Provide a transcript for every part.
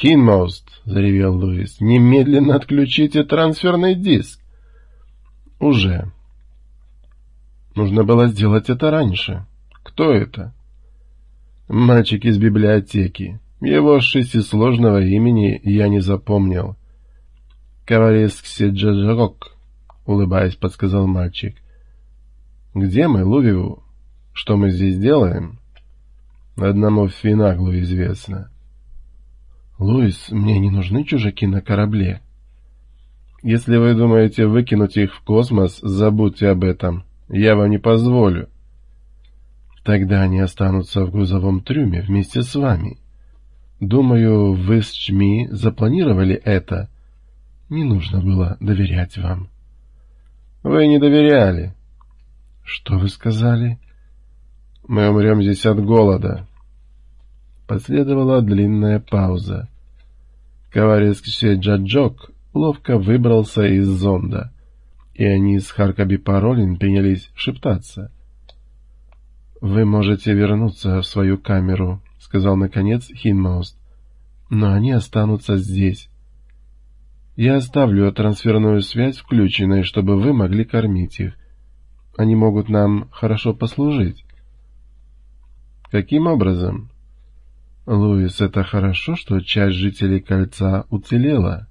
«Хинмост!» — заревел Луис. «Немедленно отключите трансферный диск!» «Уже!» «Нужно было сделать это раньше. Кто это?» «Мальчик из библиотеки. Его шестисложного имени я не запомнил». «Кавариск Сиджаджарок», — улыбаясь, подсказал мальчик. «Где мы, Лувиву? Что мы здесь делаем?» «Одному Финаглу известно». «Луис, мне не нужны чужаки на корабле». «Если вы думаете выкинуть их в космос, забудьте об этом. Я вам не позволю». «Тогда они останутся в грузовом трюме вместе с вами. Думаю, вы с Чми запланировали это. Не нужно было доверять вам». «Вы не доверяли». «Что вы сказали?» «Мы умрем здесь от голода». Последовала длинная пауза. Кавариск Джаджок ловко выбрался из зонда, и они с Харкаби Паролин принялись шептаться. «Вы можете вернуться в свою камеру», — сказал наконец Хинмауст, — «но они останутся здесь. Я оставлю трансферную связь включенной, чтобы вы могли кормить их. Они могут нам хорошо послужить». «Каким образом?» Луис, это хорошо, что часть жителей кольца уцелела.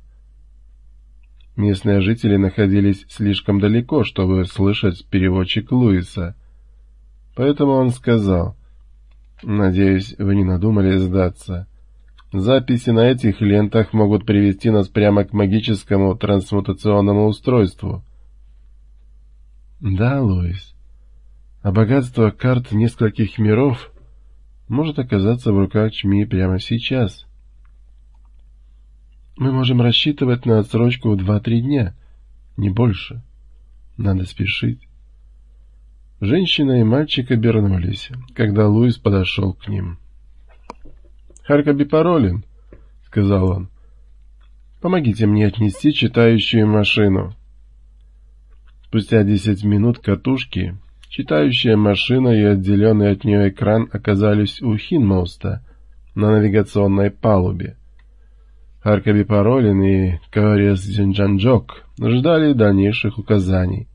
Местные жители находились слишком далеко, чтобы слышать переводчик Луиса. Поэтому он сказал, «Надеюсь, вы не надумали сдаться. Записи на этих лентах могут привести нас прямо к магическому трансмутационному устройству». «Да, Луис. А богатство карт нескольких миров может оказаться в руках Чми прямо сейчас. Мы можем рассчитывать на отсрочку в два-три дня, не больше. Надо спешить. Женщина и мальчик обернулись, когда Луис подошел к ним. «Харкаби паролин», — сказал он. «Помогите мне отнести читающую машину». Спустя десять минут катушки Читающая машина и отделенный от нее экран оказались у Хинмоста на навигационной палубе. Харкаби Паролин и Каварес Дзинджанджок ждали дальнейших указаний.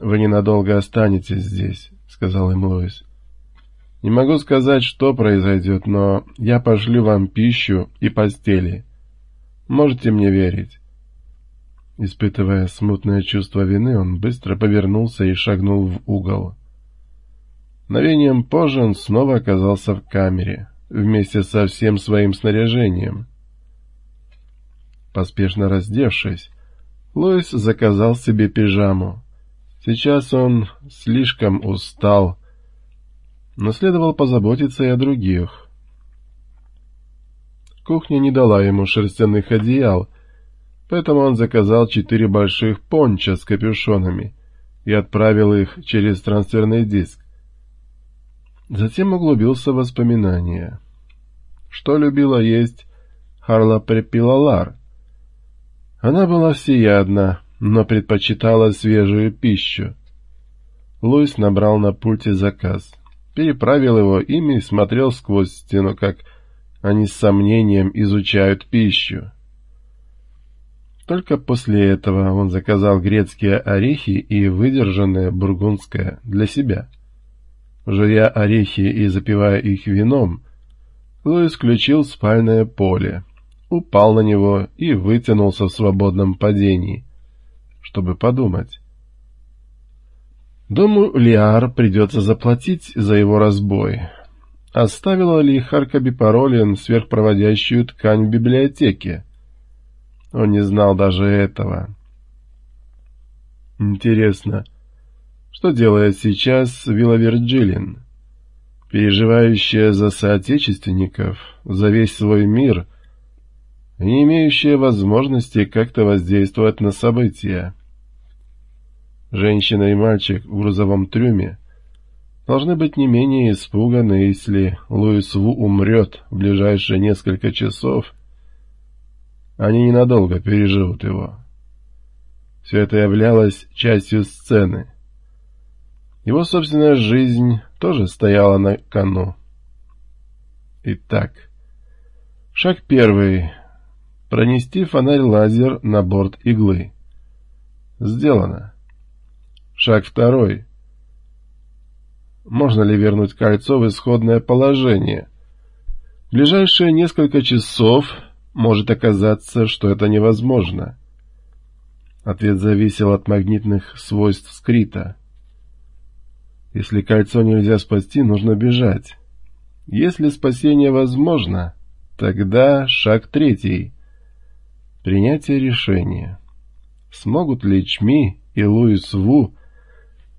«Вы ненадолго останетесь здесь», — сказал им Луис. «Не могу сказать, что произойдет, но я пошлю вам пищу и постели. Можете мне верить». Испытывая смутное чувство вины, он быстро повернулся и шагнул в угол. Мгновением позже он снова оказался в камере, вместе со всем своим снаряжением. Поспешно раздевшись, Лоис заказал себе пижаму. Сейчас он слишком устал, но следовало позаботиться и о других. Кухня не дала ему шерстяных одеял, Поэтому он заказал четыре больших понча с капюшонами и отправил их через трансферный диск. Затем углубился в воспоминания. Что любила есть Харла Препилалар? Она была всеядна, но предпочитала свежую пищу. Луис набрал на пульте заказ, переправил его ими и смотрел сквозь стену, как они с сомнением изучают пищу. Только после этого он заказал грецкие орехи и выдержанное бургундское для себя. Жуя орехи и запивая их вином, Луис включил спальное поле, упал на него и вытянулся в свободном падении, чтобы подумать. Дому Лиар придется заплатить за его разбой. Оставила ли Харкаби Паролин сверхпроводящую ткань в библиотеке? Он не знал даже этого. Интересно, что делает сейчас Вилла Вирджилин, переживающая за соотечественников, за весь свой мир, не имеющая возможности как-то воздействовать на события? Женщина и мальчик в грузовом трюме должны быть не менее испуганы, если Луис Ву умрет в ближайшие несколько часов, они ненадолго переживут его. Все это являлось частью сцены. Его собственная жизнь тоже стояла на кону. Итак, Шаг первый. Пронести фонарь-лазер на борт иглы. Сделано. Шаг второй. Можно ли вернуть кольцо в исходное положение? В ближайшие несколько часов может оказаться, что это невозможно. Ответ зависел от магнитных свойств скрита. Если кольцо нельзя спасти, нужно бежать. Если спасение возможно, тогда шаг третий. Принятие решения. Смогут ли Чми и Луис Ву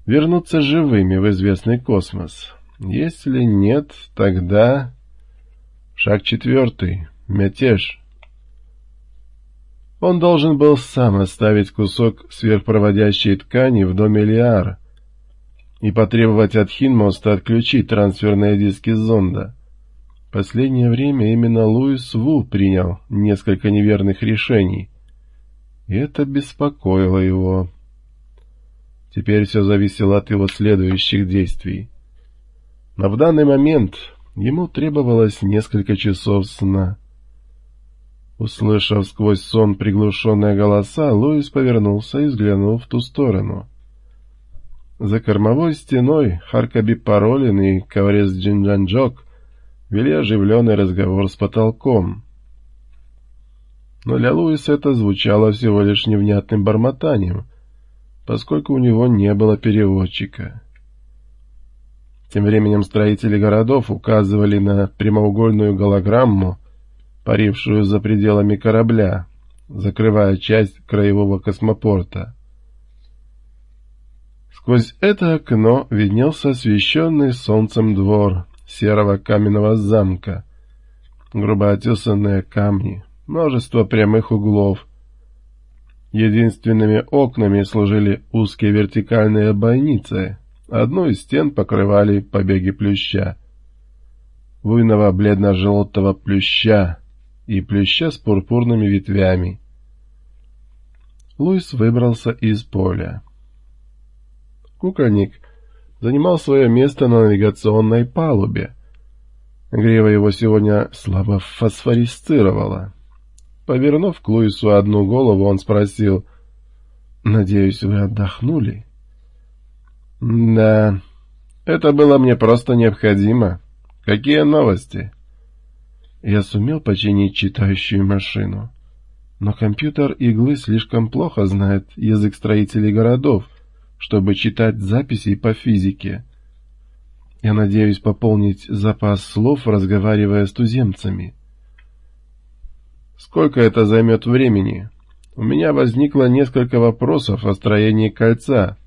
вернуться живыми в известный космос? Если нет, тогда... Шаг четвертый. Мятеж. Он должен был сам оставить кусок сверхпроводящей ткани в доме Лиар и потребовать от Хинмоста отключить трансферные диски зонда. Последнее время именно Луис Ву принял несколько неверных решений, и это беспокоило его. Теперь все зависело от его следующих действий. Но в данный момент ему требовалось несколько часов сна. Услышав сквозь сон приглушенные голоса, Луис повернулся и взглянул в ту сторону. За кормовой стеной Харкаби Паролин и Каврес Джинджанджок вели оживленный разговор с потолком. Но для Луиса это звучало всего лишь невнятным бормотанием, поскольку у него не было переводчика. Тем временем строители городов указывали на прямоугольную голограмму, парившую за пределами корабля, закрывая часть краевого космопорта. Сквозь это окно виднелся освещенный солнцем двор серого каменного замка, грубо отесанные камни, множество прямых углов. Единственными окнами служили узкие вертикальные бойницы, одну из стен покрывали побеги плюща. Буйного бледно-желтого плюща, и плюща с пурпурными ветвями. Луис выбрался из поля. Кукольник занимал свое место на навигационной палубе. Грева его сегодня слабо фосфорисцировала. Повернув к Луису одну голову, он спросил, «Надеюсь, вы отдохнули?» «Да, это было мне просто необходимо. Какие новости?» Я сумел починить читающую машину. Но компьютер иглы слишком плохо знает язык строителей городов, чтобы читать записи по физике. Я надеюсь пополнить запас слов, разговаривая с туземцами. Сколько это займет времени? У меня возникло несколько вопросов о строении кольца.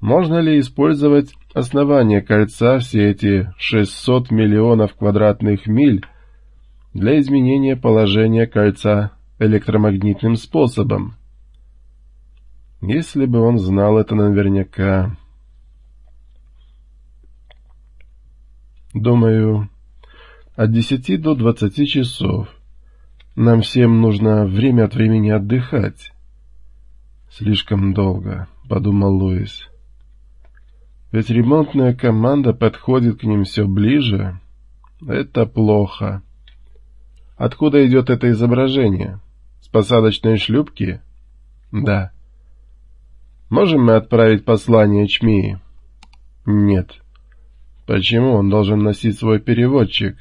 Можно ли использовать основание кольца все эти 600 миллионов квадратных миль для изменения положения кольца электромагнитным способом? Если бы он знал это наверняка... Думаю, от десяти до двадцати часов. Нам всем нужно время от времени отдыхать. Слишком долго, — подумал Луис. Ведь ремонтная команда подходит к ним все ближе. Это плохо. Откуда идет это изображение? С посадочной шлюпки? Да. Можем мы отправить послание Чмии? Нет. Почему он должен носить свой переводчик?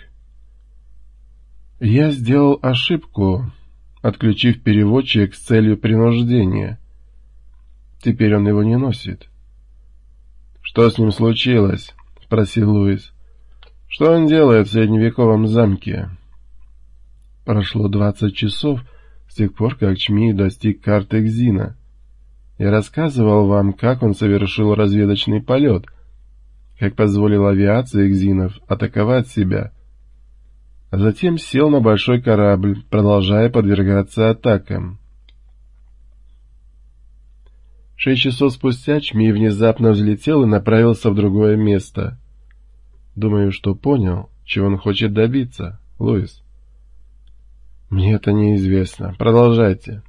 Я сделал ошибку, отключив переводчик с целью принуждения. Теперь он его не носит. «Что с ним случилось?» — спросил Луис. «Что он делает в средневековом замке?» Прошло двадцать часов с тех пор, как Чми достиг карты Экзина. Я рассказывал вам, как он совершил разведочный полет, как позволил авиации Экзинов атаковать себя, а затем сел на большой корабль, продолжая подвергаться атакам. Шесть часов спустя Чми внезапно взлетел и направился в другое место. Думаю, что понял, чего он хочет добиться, Луис. Мне это неизвестно. Продолжайте.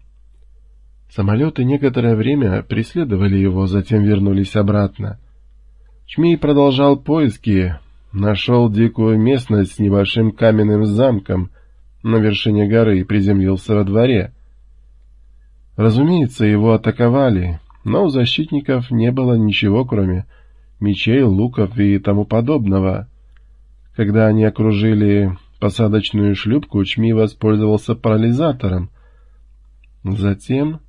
Самолеты некоторое время преследовали его, затем вернулись обратно. Чмей продолжал поиски, Нашел дикую местность с небольшим каменным замком на вершине горы и приземлился во дворе. Разумеется, его атаковали, но у защитников не было ничего, кроме мечей, луков и тому подобного. Когда они окружили посадочную шлюпку, Чми воспользовался парализатором. Затем